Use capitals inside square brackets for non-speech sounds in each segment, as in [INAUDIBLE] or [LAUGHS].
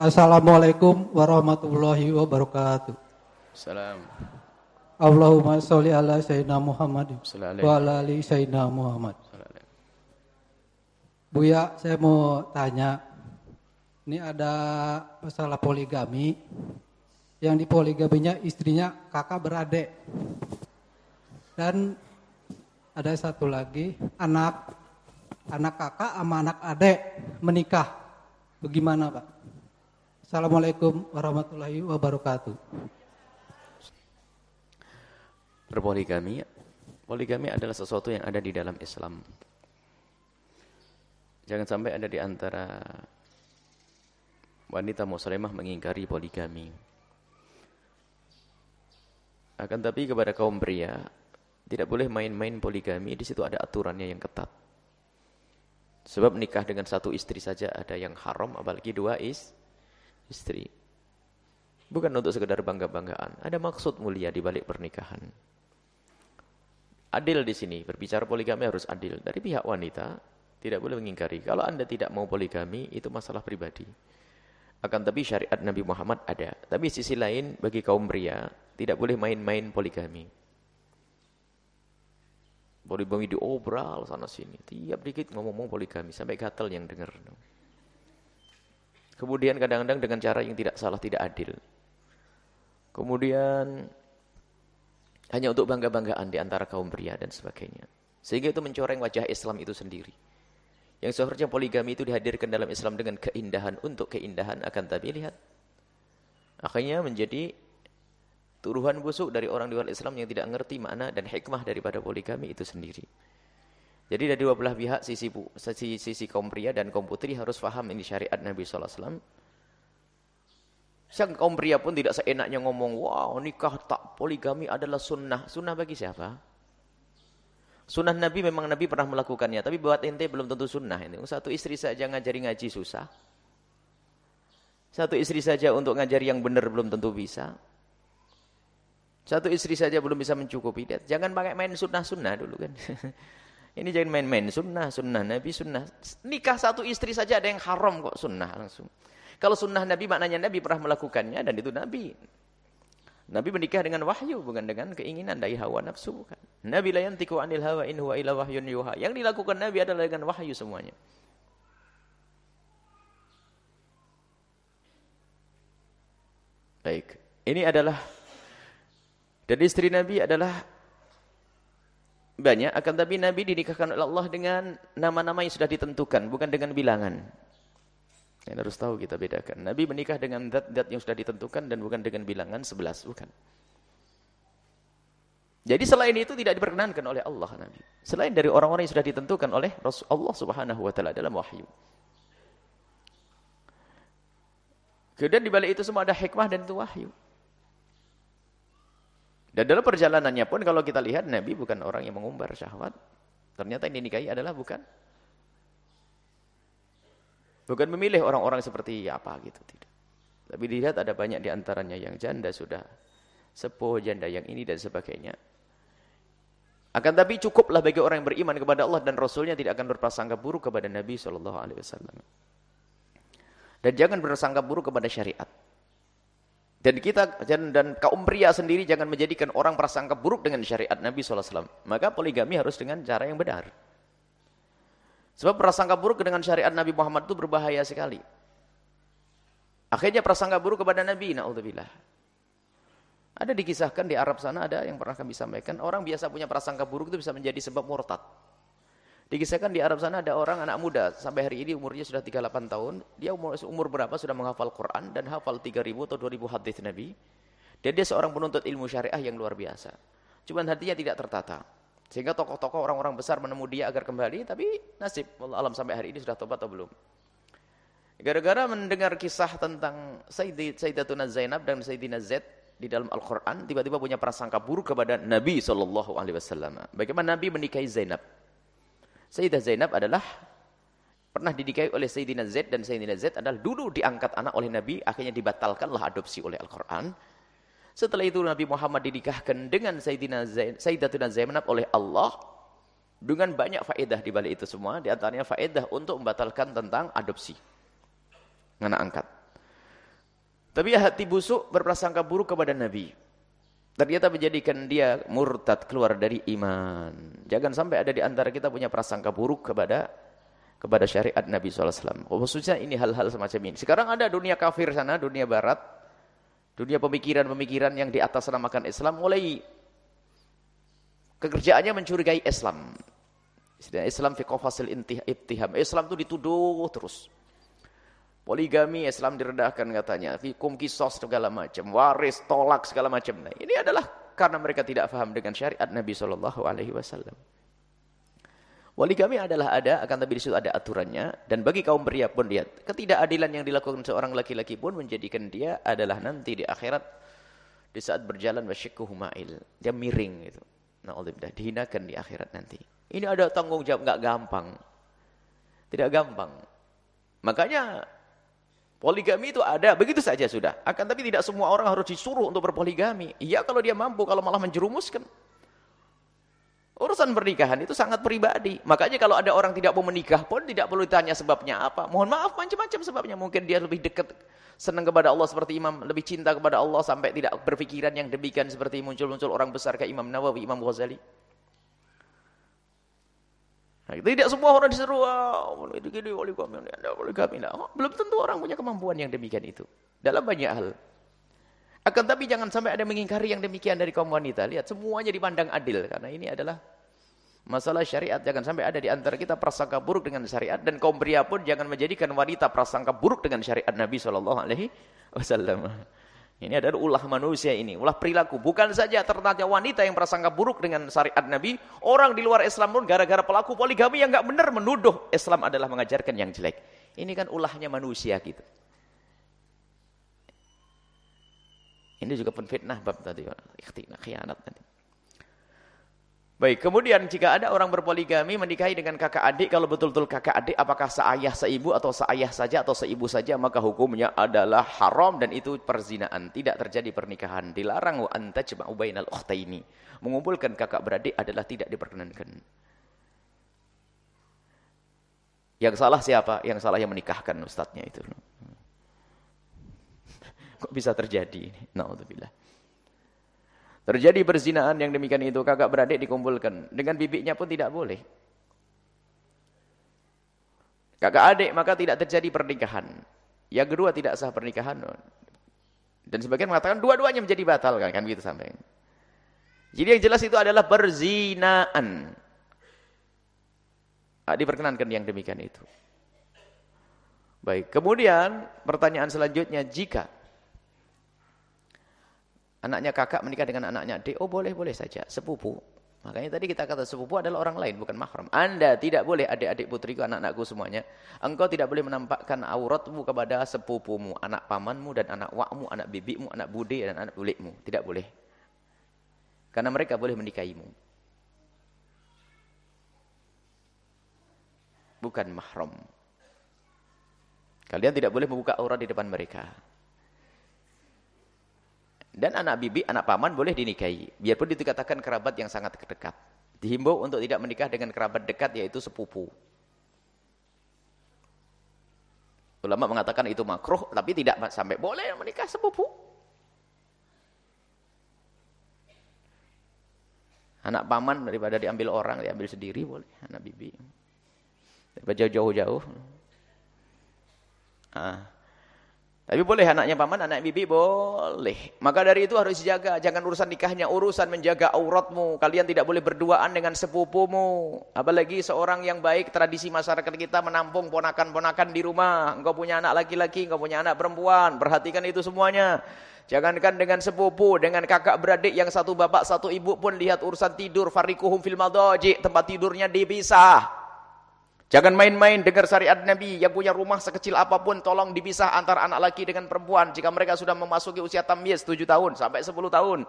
Assalamualaikum warahmatullahi wabarakatuh. Salam. Allahumma sholli ala sayyidina Muhammad wa ala ali sayyidina Muhammad. Buya, saya mau tanya. Ini ada masalah poligami. Yang di poligaminya istrinya kakak beradik. Dan ada satu lagi anak anak kakak sama anak adik menikah. Bagaimana, Pak? Assalamualaikum warahmatullahi wabarakatuh. Berpoligami, poligami adalah sesuatu yang ada di dalam Islam. Jangan sampai ada di antara wanita muslimah mengingkari poligami. Akan tapi kepada kaum pria, tidak boleh main-main poligami, di situ ada aturannya yang ketat. Sebab nikah dengan satu istri saja ada yang haram, apalagi dua is, istri. Bukan untuk sekedar bangga-banggaan, ada maksud mulia di balik pernikahan. Adil di sini, berbicara poligami harus adil. Dari pihak wanita, tidak boleh mengingkari. Kalau anda tidak mau poligami, itu masalah pribadi. Akan tapi syariat Nabi Muhammad ada. Tapi sisi lain, bagi kaum pria, tidak boleh main-main poligami. Poligami diobral sana sini. Tiap dikit ngomong-ngomong poligami, sampai gatel yang dengar. Kemudian kadang-kadang dengan cara yang tidak salah, tidak adil. Kemudian hanya untuk bangga-banggaan di antara kaum pria dan sebagainya. Sehingga itu mencoreng wajah Islam itu sendiri. Yang seharusnya poligami itu dihadirkan dalam Islam dengan keindahan untuk keindahan akan tapi lihat. Akhirnya menjadi tuduhan busuk dari orang di luar Islam yang tidak mengerti makna dan hikmah daripada poligami itu sendiri. Jadi dari dua belah pihak sisi sisi, sisi kaum pria dan kaum putri harus faham ini syariat Nabi SAW. Sang kaum pria pun tidak seenaknya ngomong, wow nikah tak poligami adalah sunnah. Sunnah bagi siapa? Sunnah Nabi memang Nabi pernah melakukannya, tapi buat ente belum tentu sunnah ini. Satu istri saja ngajari ngaji susah. Satu istri saja untuk ngajari yang benar belum tentu bisa. Satu istri saja belum bisa mencukupi. Jangan pakai main sunnah-sunnah dulu kan. [LAUGHS] ini jangan main-main sunnah, sunnah Nabi, sunnah. Nikah satu istri saja ada yang haram kok sunnah langsung. Kalau sunnah Nabi maknanya Nabi pernah melakukannya dan itu Nabi. Nabi menikah dengan wahyu bukan dengan keinginan dari hawa nafsu bukan. Nabi la yantiqu anil hawa in huwa wahyun yuha. Yang dilakukan Nabi adalah dengan wahyu semuanya. Baik. Ini adalah dan istri Nabi adalah banyak akan tapi Nabi dinikahkan oleh Allah dengan nama-nama yang sudah ditentukan bukan dengan bilangan. Yang harus tahu kita bedakan. Nabi menikah dengan zat-zat yang sudah ditentukan dan bukan dengan bilangan sebelas, bukan. Jadi selain itu tidak diperkenankan oleh Allah Nabi. Selain dari orang-orang yang sudah ditentukan oleh Allah Subhanahu wa taala dalam wahyu. Kemudian di balik itu semua ada hikmah dan itu wahyu. Dan dalam perjalanannya pun kalau kita lihat Nabi bukan orang yang mengumbar syahwat. Ternyata yang dinikahi adalah bukan Bukan memilih orang-orang seperti apa gitu tidak. Tapi dilihat ada banyak di antaranya yang janda sudah sepuh, janda yang ini dan sebagainya. Akan tapi cukuplah bagi orang yang beriman kepada Allah dan Rasulnya tidak akan berprasangka buruk kepada Nabi Wasallam. Dan jangan bersangka buruk kepada syariat. Dan kita dan, dan kaum pria sendiri jangan menjadikan orang prasangka buruk dengan syariat Nabi SAW. Maka poligami harus dengan cara yang benar. Sebab prasangka buruk dengan syariat Nabi Muhammad itu berbahaya sekali. Akhirnya prasangka buruk kepada Nabi, na'udzubillah. Ada dikisahkan di Arab sana, ada yang pernah kami sampaikan, orang biasa punya prasangka buruk itu bisa menjadi sebab murtad. Dikisahkan di Arab sana ada orang anak muda, sampai hari ini umurnya sudah 38 tahun, dia umur, umur berapa sudah menghafal Quran dan hafal 3000 atau 2000 hadis Nabi. Dan dia seorang penuntut ilmu syariah yang luar biasa. Cuman hatinya tidak tertata. Sehingga tokoh-tokoh orang-orang besar menemu dia agar kembali, tapi nasib alam sampai hari ini sudah tobat atau belum. Gara-gara mendengar kisah tentang Sayyidatuna Zainab dan Sayyidina Zaid di dalam Al-Quran, tiba-tiba punya prasangka buruk kepada Nabi SAW. Bagaimana Nabi menikahi Zainab? Sayyidah Zainab adalah pernah didikahi oleh Sayyidina Zaid dan Sayyidina Zaid adalah dulu diangkat anak oleh Nabi, akhirnya dibatalkanlah adopsi oleh Al-Quran. Setelah itu Nabi Muhammad dinikahkan dengan Sayyidina Zain, Sayyidatuna Zainab oleh Allah dengan banyak faedah di balik itu semua, di antaranya faedah untuk membatalkan tentang adopsi. Anak angkat. Tapi hati busuk berprasangka buruk kepada Nabi. Ternyata menjadikan dia murtad keluar dari iman. Jangan sampai ada di antara kita punya prasangka buruk kepada kepada syariat Nabi SAW. Khususnya ini hal-hal semacam ini. Sekarang ada dunia kafir sana, dunia barat. Dunia pemikiran-pemikiran yang di atas namakan Islam mulai Kekerjaannya mencurigai Islam. Islam fi qafasil ibtiham. Islam itu dituduh terus. Poligami Islam direndahkan katanya. Fikum kisos segala macam. Waris, tolak segala macam. Nah, ini adalah karena mereka tidak faham dengan syariat Nabi Shallallahu Alaihi Wasallam. Poligami adalah ada, akan tapi di situ ada aturannya. Dan bagi kaum pria pun lihat, ketidakadilan yang dilakukan seorang laki-laki pun menjadikan dia adalah nanti di akhirat di saat berjalan wasyikuhu ma'il. Dia miring gitu. Na'udzubillah, dihinakan di akhirat nanti. Ini ada tanggung jawab, nggak gampang. Tidak gampang. Makanya poligami itu ada, begitu saja sudah. Akan tapi tidak semua orang harus disuruh untuk berpoligami. Iya kalau dia mampu, kalau malah menjerumuskan. Urusan pernikahan itu sangat pribadi. Makanya kalau ada orang tidak mau menikah pun tidak perlu ditanya sebabnya apa. Mohon maaf macam-macam sebabnya. Mungkin dia lebih dekat senang kepada Allah seperti imam, lebih cinta kepada Allah sampai tidak berpikiran yang demikian seperti muncul-muncul orang besar kayak Imam Nawawi, Imam Ghazali. Nah, tidak semua orang disuruh, oh, itu gini, boleh kami, anda boleh kami. Belum tentu orang punya kemampuan yang demikian itu. Dalam banyak hal. Akan tapi jangan sampai ada mengingkari yang demikian dari kaum wanita. Lihat, semuanya dipandang adil. Karena ini adalah masalah syariat. Jangan sampai ada di antara kita prasangka buruk dengan syariat. Dan kaum pria pun jangan menjadikan wanita prasangka buruk dengan syariat Nabi SAW. Ini adalah ulah manusia ini. Ulah perilaku. Bukan saja ternyata wanita yang prasangka buruk dengan syariat Nabi. Orang di luar Islam pun gara-gara pelaku poligami yang enggak benar menuduh Islam adalah mengajarkan yang jelek. Ini kan ulahnya manusia gitu. Ini juga pun fitnah bab tadi. Ikhtina, khianat tadi. Baik, kemudian jika ada orang berpoligami menikahi dengan kakak adik, kalau betul-betul kakak adik apakah seayah seibu atau seayah saja atau seibu saja, maka hukumnya adalah haram dan itu perzinaan. Tidak terjadi pernikahan. Dilarang wa anta tajma'u bainal ukhtaini. Mengumpulkan kakak beradik adalah tidak diperkenankan. Yang salah siapa? Yang salah yang menikahkan ustadznya itu. [LAUGHS] Kok bisa terjadi ini? Nauzubillah. Terjadi perzinaan yang demikian itu kakak beradik dikumpulkan. Dengan bibiknya pun tidak boleh. Kakak adik maka tidak terjadi pernikahan. Yang kedua tidak sah pernikahan. Dan sebagian mengatakan dua-duanya menjadi batal kan, kan begitu sampai. Jadi yang jelas itu adalah perzinaan. Ah, diperkenankan yang demikian itu. Baik, kemudian pertanyaan selanjutnya jika Anaknya kakak menikah dengan anaknya adik, oh boleh-boleh saja, sepupu. Makanya tadi kita kata sepupu adalah orang lain, bukan mahram. Anda tidak boleh adik-adik putriku, anak-anakku semuanya. Engkau tidak boleh menampakkan auratmu kepada sepupumu, anak pamanmu dan anak wakmu, anak bibikmu, anak bude dan anak bulikmu. Tidak boleh. Karena mereka boleh menikahimu. Bukan mahram. Kalian tidak boleh membuka aurat di depan mereka. Dan anak bibi, anak paman boleh dinikahi. Biarpun dikatakan kerabat yang sangat dekat. Dihimbau untuk tidak menikah dengan kerabat dekat yaitu sepupu. Ulama mengatakan itu makruh, tapi tidak sampai boleh menikah sepupu. Anak paman daripada diambil orang, diambil sendiri boleh. Anak bibi. Daripada jauh-jauh. Ah. Tapi boleh anaknya paman, anak bibi boleh. Maka dari itu harus dijaga. Jangan urusan nikahnya, urusan menjaga auratmu. Kalian tidak boleh berduaan dengan sepupumu. Apalagi seorang yang baik, tradisi masyarakat kita menampung ponakan-ponakan di rumah. Engkau punya anak laki-laki, engkau punya anak perempuan. Perhatikan itu semuanya. Jangankan dengan sepupu, dengan kakak beradik yang satu bapak, satu ibu pun lihat urusan tidur. Farikuhum fil madaji, tempat tidurnya dipisah. Jangan main-main dengar syariat Nabi. Yang punya rumah sekecil apa pun tolong dipisah antara anak laki dengan perempuan. Jika mereka sudah memasuki usia tamyiz 7 tahun sampai 10 tahun.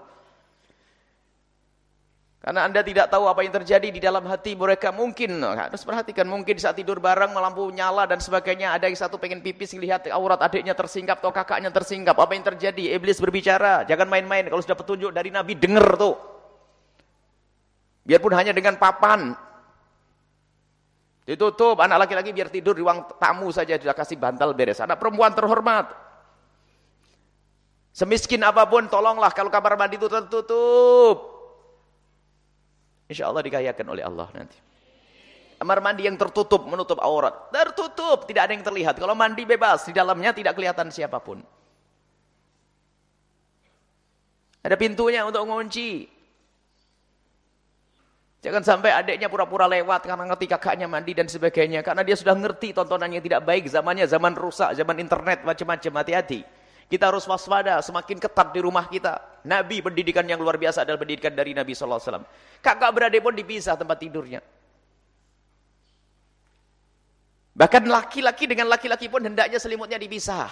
Karena anda tidak tahu apa yang terjadi di dalam hati mereka mungkin harus perhatikan mungkin saat tidur bareng lampu nyala dan sebagainya ada yang satu pengen pipis lihat aurat adiknya tersingkap atau kakaknya tersingkap apa yang terjadi? Iblis berbicara jangan main-main kalau sudah petunjuk dari Nabi dengar tuh. Biarpun hanya dengan papan Ditutup anak laki-laki biar tidur di ruang tamu saja sudah kasih bantal beres. Anak perempuan terhormat. Semiskin apa pun, tolonglah kalau kamar mandi itu tertutup. Insya Allah dikayakan oleh Allah nanti. Kamar mandi yang tertutup, menutup aurat. Tertutup, tidak ada yang terlihat. Kalau mandi bebas, di dalamnya tidak kelihatan siapa pun. Ada pintunya untuk mengunci. Jangan sampai adiknya pura-pura lewat karena ngerti kakaknya mandi dan sebagainya. Karena dia sudah ngerti tontonannya tidak baik. Zamannya zaman rusak, zaman internet, macam-macam. Hati-hati. Kita harus waspada, semakin ketat di rumah kita. Nabi pendidikan yang luar biasa adalah pendidikan dari Nabi SAW. Kakak beradik pun dipisah tempat tidurnya. Bahkan laki-laki dengan laki-laki pun hendaknya selimutnya dipisah.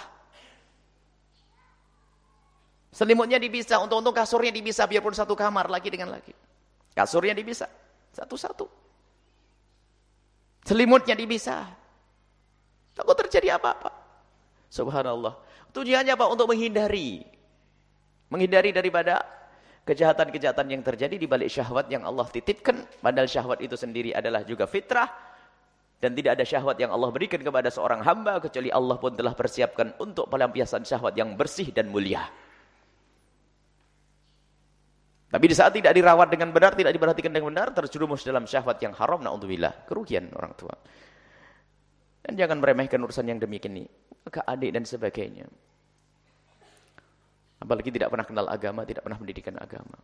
Selimutnya dipisah, untuk-untuk kasurnya dipisah biarpun satu kamar laki dengan laki. Kasurnya dipisah, satu-satu. Selimutnya dipisah. Takut terjadi apa-apa. Subhanallah. Tujuannya apa? Untuk menghindari. Menghindari daripada kejahatan-kejahatan yang terjadi di balik syahwat yang Allah titipkan. Padahal syahwat itu sendiri adalah juga fitrah. Dan tidak ada syahwat yang Allah berikan kepada seorang hamba. Kecuali Allah pun telah persiapkan untuk pelampiasan syahwat yang bersih dan mulia. Tapi di saat tidak dirawat dengan benar, tidak diperhatikan dengan benar, terjerumus dalam syahwat yang haram, na'udzubillah. Kerugian orang tua. Dan jangan meremehkan urusan yang demikian ini kakak adik dan sebagainya. Apalagi tidak pernah kenal agama, tidak pernah pendidikan agama.